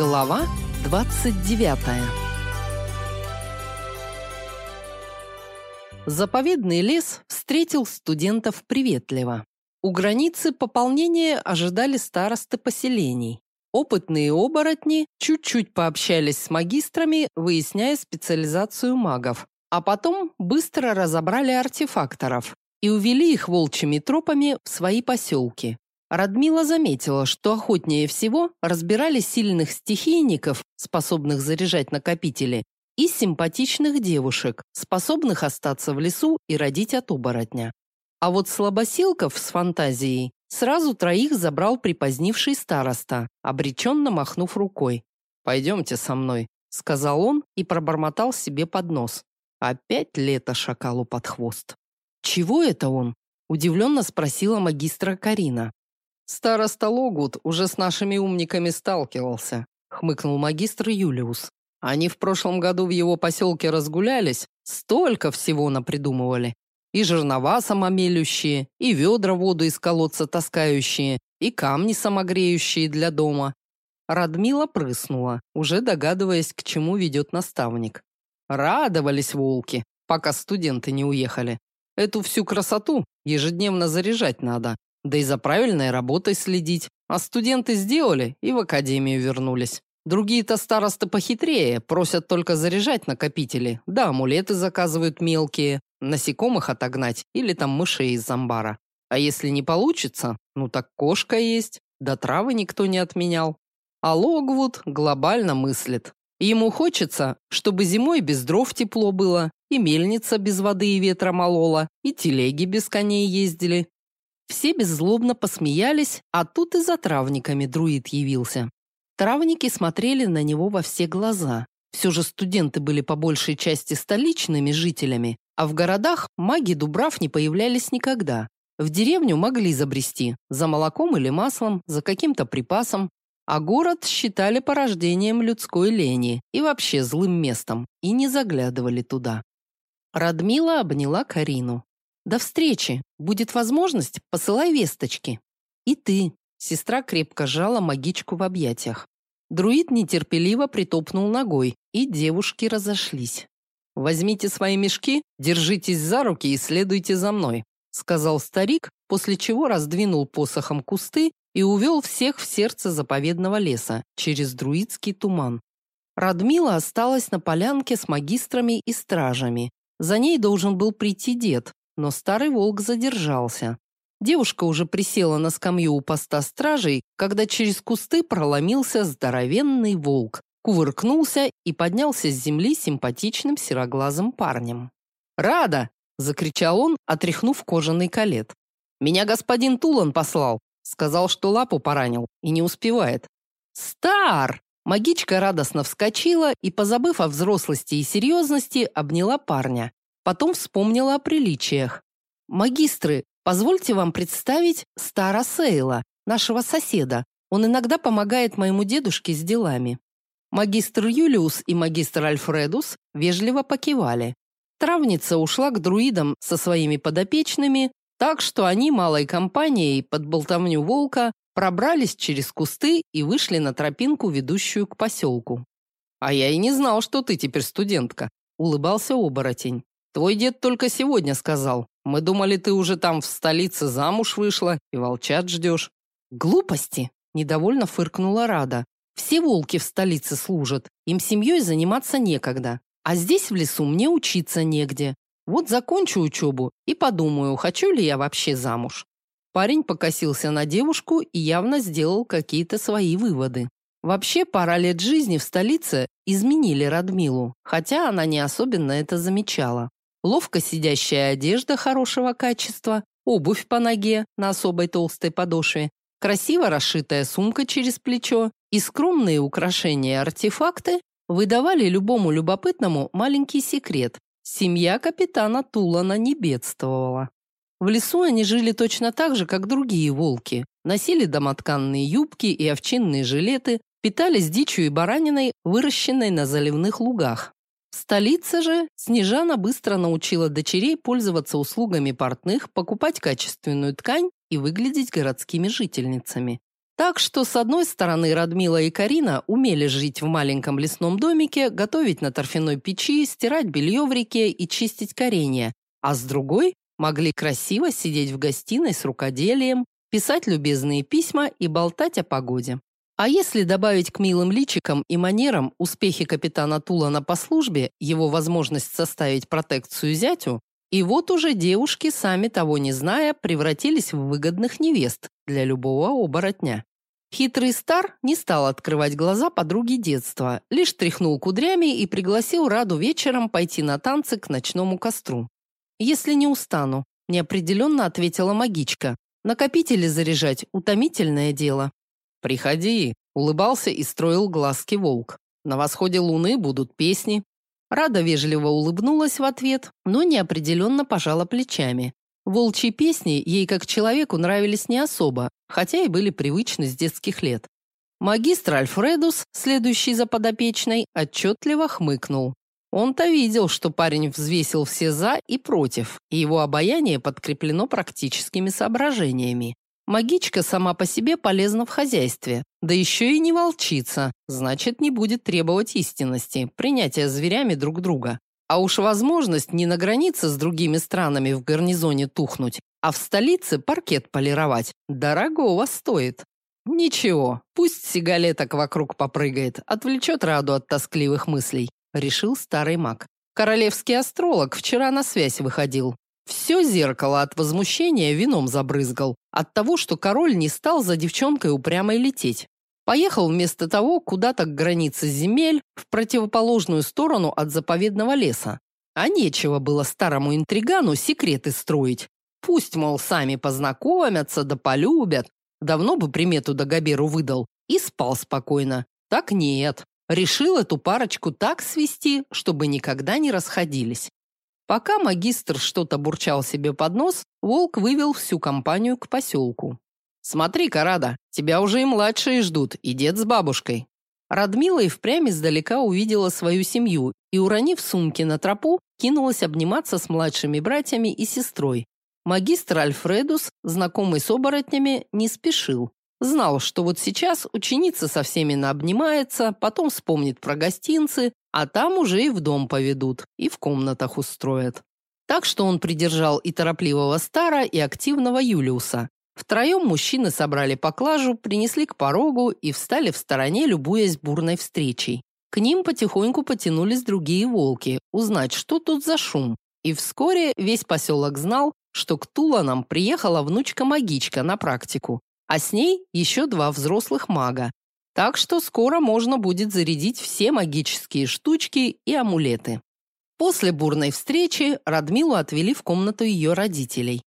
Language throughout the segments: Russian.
Глава 29. Заповедный лес встретил студентов приветливо. У границы пополнения ожидали старосты поселений. Опытные оборотни чуть-чуть пообщались с магистрами, выясняя специализацию магов, а потом быстро разобрали артефакторов и увели их волчьими тропами в свои поселки. Радмила заметила, что охотнее всего разбирали сильных стихийников, способных заряжать накопители, и симпатичных девушек, способных остаться в лесу и родить от оборотня. А вот слабосилков с фантазией сразу троих забрал припозднивший староста, обреченно махнув рукой. «Пойдемте со мной», — сказал он и пробормотал себе под нос. Опять лето шакалу под хвост. «Чего это он?» – удивленно спросила магистра Карина. Староста Логут уже с нашими умниками сталкивался, хмыкнул магистр Юлиус. Они в прошлом году в его поселке разгулялись, столько всего напридумывали. И жернова самомелющие, и ведра воду из колодца таскающие, и камни самогреющие для дома. Радмила прыснула, уже догадываясь, к чему ведет наставник. Радовались волки, пока студенты не уехали. Эту всю красоту ежедневно заряжать надо, да и за правильной работой следить. А студенты сделали и в академию вернулись. Другие-то старосты похитрее, просят только заряжать накопители, да амулеты заказывают мелкие, насекомых отогнать или там мышей из амбара. А если не получится, ну так кошка есть, да травы никто не отменял. А Логвуд глобально мыслит. Ему хочется, чтобы зимой без дров тепло было, и мельница без воды и ветра молола, и телеги без коней ездили, все беззлобно посмеялись, а тут и за травниками друид явился. Травники смотрели на него во все глаза. Все же студенты были по большей части столичными жителями, а в городах маги Дубрав не появлялись никогда. В деревню могли забрести за молоком или маслом, за каким-то припасом, а город считали порождением людской лени и вообще злым местом, и не заглядывали туда. Радмила обняла Карину. До встречи. Будет возможность, посылай весточки. И ты. Сестра крепко сжала магичку в объятиях. Друид нетерпеливо притопнул ногой, и девушки разошлись. Возьмите свои мешки, держитесь за руки и следуйте за мной, сказал старик, после чего раздвинул посохом кусты и увел всех в сердце заповедного леса через друидский туман. Радмила осталась на полянке с магистрами и стражами. За ней должен был прийти дед, но старый волк задержался. Девушка уже присела на скамью у поста стражей, когда через кусты проломился здоровенный волк, кувыркнулся и поднялся с земли симпатичным сероглазым парнем. «Рада!» – закричал он, отряхнув кожаный колет. «Меня господин Тулан послал. Сказал, что лапу поранил и не успевает». «Стар!» Магичка радостно вскочила и, позабыв о взрослости и серьезности, обняла парня. Потом вспомнила о приличиях. «Магистры, позвольте вам представить Стара Сейла, нашего соседа. Он иногда помогает моему дедушке с делами». Магистр Юлиус и магистр Альфредус вежливо покивали. Травница ушла к друидам со своими подопечными, так что они малой компанией под болтовню волка пробрались через кусты и вышли на тропинку, ведущую к поселку. «А я и не знал, что ты теперь студентка», – улыбался оборотень. Твой дед только сегодня сказал. Мы думали, ты уже там в столице замуж вышла и волчат ждешь». Глупости, недовольно фыркнула Рада. Все волки в столице служат, им семьей заниматься некогда. А здесь в лесу мне учиться негде. Вот закончу учебу и подумаю, хочу ли я вообще замуж. Парень покосился на девушку и явно сделал какие-то свои выводы. Вообще, пара лет жизни в столице изменили Радмилу, хотя она не особенно это замечала ловко сидящая одежда хорошего качества, обувь по ноге на особой толстой подошве, красиво расшитая сумка через плечо и скромные украшения-артефакты выдавали любому любопытному маленький секрет. Семья капитана Тулана не бедствовала. В лесу они жили точно так же, как другие волки. Носили домотканные юбки и овчинные жилеты, питались дичью и бараниной, выращенной на заливных лугах. В столице же Снежана быстро научила дочерей пользоваться услугами портных, покупать качественную ткань и выглядеть городскими жительницами. Так что, с одной стороны, Радмила и Карина умели жить в маленьком лесном домике, готовить на торфяной печи, стирать белье в реке и чистить коренья, а с другой могли красиво сидеть в гостиной с рукоделием, писать любезные письма и болтать о погоде. А если добавить к милым личикам и манерам успехи капитана Тулана по службе, его возможность составить протекцию зятю, и вот уже девушки, сами того не зная, превратились в выгодных невест для любого оборотня. Хитрый Стар не стал открывать глаза подруге детства, лишь тряхнул кудрями и пригласил Раду вечером пойти на танцы к ночному костру. «Если не устану», – неопределенно ответила магичка. «Накопители заряжать – утомительное дело». «Приходи», – улыбался и строил глазки волк. «На восходе луны будут песни». Рада вежливо улыбнулась в ответ, но неопределенно пожала плечами. Волчьи песни ей как человеку нравились не особо, хотя и были привычны с детских лет. Магистр Альфредус, следующий за подопечной, отчетливо хмыкнул. Он-то видел, что парень взвесил все «за» и «против», и его обаяние подкреплено практическими соображениями. Магичка сама по себе полезна в хозяйстве, да еще и не волчица, значит, не будет требовать истинности, принятия зверями друг друга. А уж возможность не на границе с другими странами в гарнизоне тухнуть, а в столице паркет полировать дорогого стоит. Ничего, пусть сигалеток вокруг попрыгает, отвлечет Раду от тоскливых мыслей, решил старый маг. Королевский астролог вчера на связь выходил. Все зеркало от возмущения вином забрызгал, от того, что король не стал за девчонкой упрямой лететь. Поехал вместо того куда-то к границе земель, в противоположную сторону от заповедного леса. А нечего было старому интригану секреты строить. Пусть, мол, сами познакомятся да полюбят. Давно бы примету Дагоберу выдал и спал спокойно. Так нет. Решил эту парочку так свести, чтобы никогда не расходились. Пока магистр что-то бурчал себе под нос, волк вывел всю компанию к поселку. «Смотри, Карада, тебя уже и младшие ждут, и дед с бабушкой». Радмила и впрямь издалека увидела свою семью и, уронив сумки на тропу, кинулась обниматься с младшими братьями и сестрой. Магистр Альфредус, знакомый с оборотнями, не спешил. Знал, что вот сейчас ученица со всеми наобнимается, потом вспомнит про гостинцы, а там уже и в дом поведут, и в комнатах устроят. Так что он придержал и торопливого Стара, и активного Юлиуса. Втроем мужчины собрали поклажу, принесли к порогу и встали в стороне, любуясь бурной встречей. К ним потихоньку потянулись другие волки, узнать, что тут за шум. И вскоре весь поселок знал, что к Туланам приехала внучка-магичка на практику, а с ней еще два взрослых мага. Так что скоро можно будет зарядить все магические штучки и амулеты. После бурной встречи Радмилу отвели в комнату ее родителей.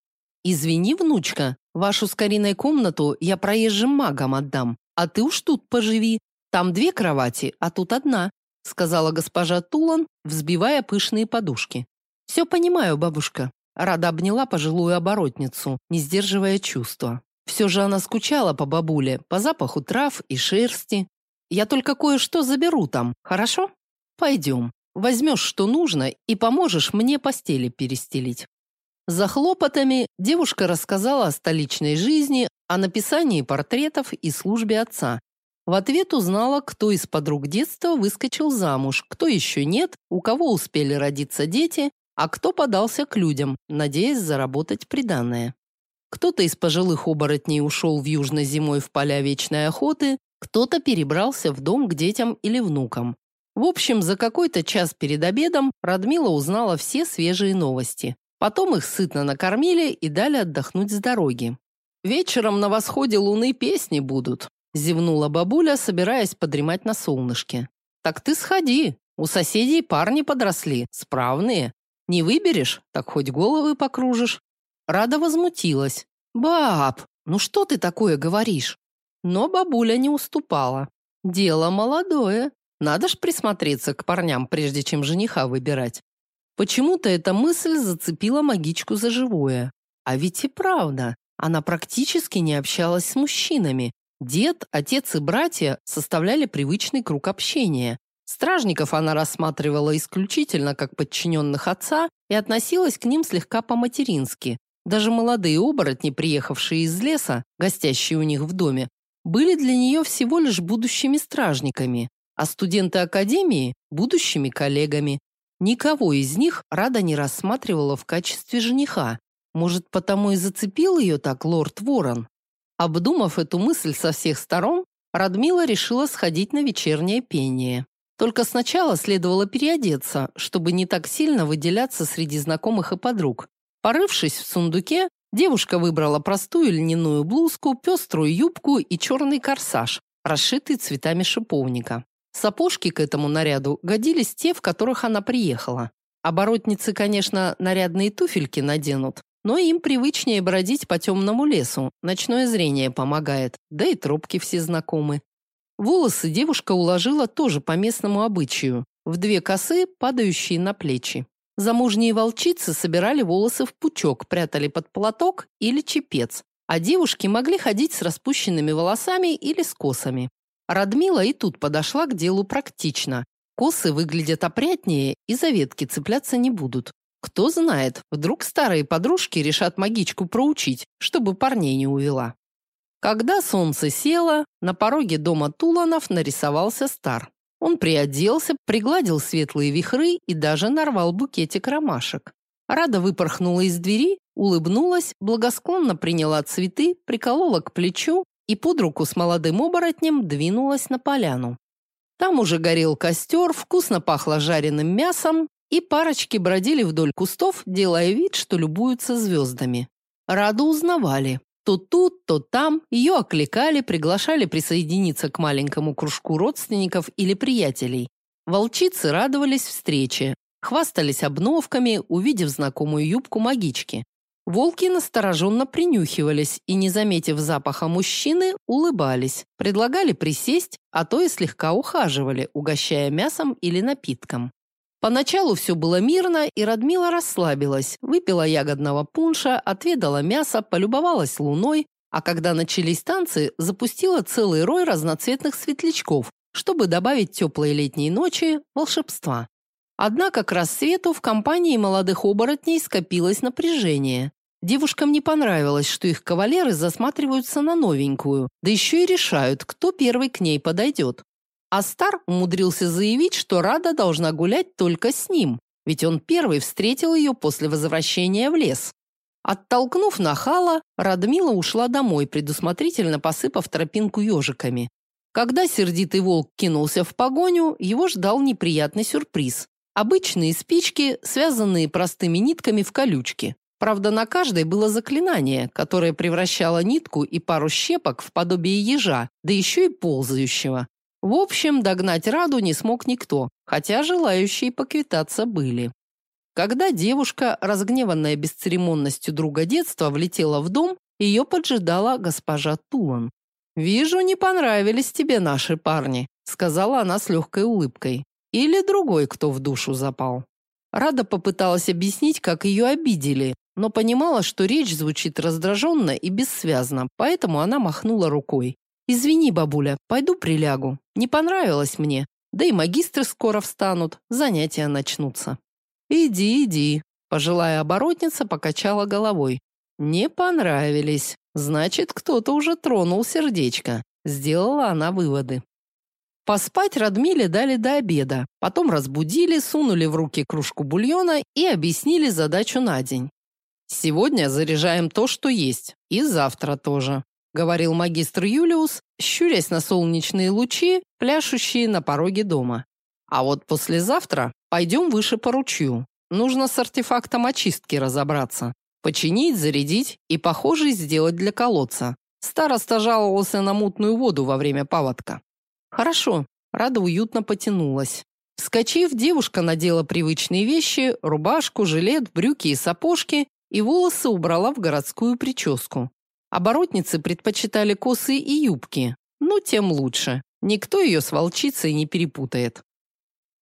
«Извини, внучка, вашу с Кариной комнату я проезжим магам отдам, а ты уж тут поживи. Там две кровати, а тут одна», сказала госпожа Тулан, взбивая пышные подушки. «Все понимаю, бабушка». Рада обняла пожилую оборотницу, не сдерживая чувства. Все же она скучала по бабуле, по запаху трав и шерсти. «Я только кое-что заберу там, хорошо? Пойдем. Возьмешь, что нужно, и поможешь мне постели перестелить». За хлопотами девушка рассказала о столичной жизни, о написании портретов и службе отца. В ответ узнала, кто из подруг детства выскочил замуж, кто еще нет, у кого успели родиться дети, а кто подался к людям, надеясь заработать приданое. Кто-то из пожилых оборотней ушел в южной зимой в поля вечной охоты, кто-то перебрался в дом к детям или внукам. В общем, за какой-то час перед обедом Радмила узнала все свежие новости. Потом их сытно накормили и дали отдохнуть с дороги. Вечером на восходе луны песни будут, зевнула бабуля, собираясь подремать на солнышке. Так ты сходи, у соседей парни подросли, справные. Не выберешь, так хоть головы покружишь. Рада возмутилась. Баб, ну что ты такое говоришь? Но бабуля не уступала. Дело молодое. Надо ж присмотреться к парням, прежде чем жениха выбирать. Почему-то эта мысль зацепила магичку за живое. А ведь и правда, она практически не общалась с мужчинами. Дед, отец и братья составляли привычный круг общения. Стражников она рассматривала исключительно как подчиненных отца и относилась к ним слегка по-матерински. Даже молодые оборотни, приехавшие из леса, гостящие у них в доме, были для нее всего лишь будущими стражниками, а студенты академии – будущими коллегами. Никого из них Рада не рассматривала в качестве жениха. Может, потому и зацепил ее так лорд Ворон? Обдумав эту мысль со всех сторон, Радмила решила сходить на вечернее пение. Только сначала следовало переодеться, чтобы не так сильно выделяться среди знакомых и подруг. Порывшись в сундуке, девушка выбрала простую льняную блузку, пеструю юбку и черный корсаж, расшитый цветами шиповника. Сапожки к этому наряду годились те, в которых она приехала. Оборотницы, конечно, нарядные туфельки наденут, но им привычнее бродить по темному лесу, ночное зрение помогает, да и тропки все знакомы. Волосы девушка уложила тоже по местному обычаю, в две косы, падающие на плечи. Замужние волчицы собирали волосы в пучок, прятали под платок или чепец, а девушки могли ходить с распущенными волосами или с косами. Радмила и тут подошла к делу практично. Косы выглядят опрятнее и за ветки цепляться не будут. Кто знает, вдруг старые подружки решат магичку проучить, чтобы парней не увела. Когда солнце село, на пороге дома Туланов нарисовался Стар. Он приоделся, пригладил светлые вихры и даже нарвал букетик ромашек. Рада выпорхнула из двери, улыбнулась, благосклонно приняла цветы, приколола к плечу и под руку с молодым оборотнем двинулась на поляну. Там уже горел костер, вкусно пахло жареным мясом, и парочки бродили вдоль кустов, делая вид, что любуются звездами. Раду узнавали. То тут, то там ее окликали, приглашали присоединиться к маленькому кружку родственников или приятелей. Волчицы радовались встрече, хвастались обновками, увидев знакомую юбку магички. Волки настороженно принюхивались и, не заметив запаха мужчины, улыбались, предлагали присесть, а то и слегка ухаживали, угощая мясом или напитком. Поначалу все было мирно, и Радмила расслабилась, выпила ягодного пунша, отведала мясо, полюбовалась луной, а когда начались танцы, запустила целый рой разноцветных светлячков, чтобы добавить теплой летней ночи волшебства. Однако к рассвету в компании молодых оборотней скопилось напряжение. Девушкам не понравилось, что их кавалеры засматриваются на новенькую, да еще и решают, кто первый к ней подойдет. Астар умудрился заявить, что Рада должна гулять только с ним, ведь он первый встретил ее после возвращения в лес. Оттолкнув нахала, Радмила ушла домой, предусмотрительно посыпав тропинку ежиками. Когда сердитый волк кинулся в погоню, его ждал неприятный сюрприз. Обычные спички, связанные простыми нитками в колючки. Правда, на каждой было заклинание, которое превращало нитку и пару щепок в подобие ежа, да еще и ползающего. В общем, догнать Раду не смог никто, хотя желающие поквитаться были. Когда девушка, разгневанная бесцеремонностью друга детства, влетела в дом, ее поджидала госпожа Тулан. «Вижу, не понравились тебе наши парни», сказала она с легкой улыбкой. «Или другой, кто в душу запал». Рада попыталась объяснить, как ее обидели, но понимала, что речь звучит раздраженно и бессвязно, поэтому она махнула рукой. Извини, бабуля, пойду прилягу. Не понравилось мне. Да и магистры скоро встанут, занятия начнутся. Иди, иди, пожилая оборотница покачала головой. Не понравились. Значит, кто-то уже тронул сердечко. Сделала она выводы. Поспать Радмиле дали до обеда, потом разбудили, сунули в руки кружку бульона и объяснили задачу на день. Сегодня заряжаем то, что есть, и завтра тоже говорил магистр Юлиус, щурясь на солнечные лучи, пляшущие на пороге дома. А вот послезавтра пойдем выше по ручью. Нужно с артефактом очистки разобраться. Починить, зарядить и похожий сделать для колодца. Староста жаловался на мутную воду во время паводка. Хорошо, Рада уютно потянулась. Вскочив, девушка надела привычные вещи, рубашку, жилет, брюки и сапожки и волосы убрала в городскую прическу. Оборотницы предпочитали косы и юбки, но тем лучше. Никто ее с волчицей не перепутает.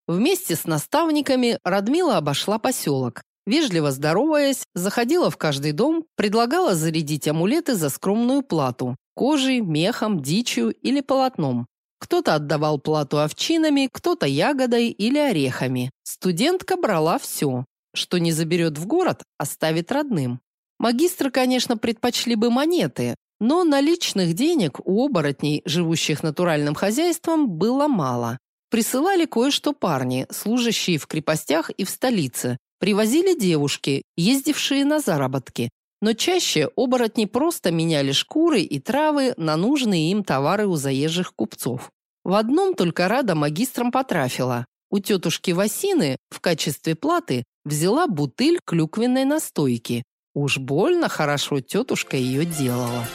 Вместе с наставниками Радмила обошла поселок. Вежливо здороваясь, заходила в каждый дом, предлагала зарядить амулеты за скромную плату – кожей, мехом, дичью или полотном. Кто-то отдавал плату овчинами, кто-то ягодой или орехами. Студентка брала все. Что не заберет в город, оставит родным. Магистры, конечно, предпочли бы монеты, Но наличных денег у оборотней, живущих натуральным хозяйством, было мало. Присылали кое-что парни, служащие в крепостях и в столице. Привозили девушки, ездившие на заработки. Но чаще оборотни просто меняли шкуры и травы на нужные им товары у заезжих купцов. В одном только Рада магистром потрафила. У тетушки Васины в качестве платы взяла бутыль клюквенной настойки. Уж больно хорошо тетушка ее делала.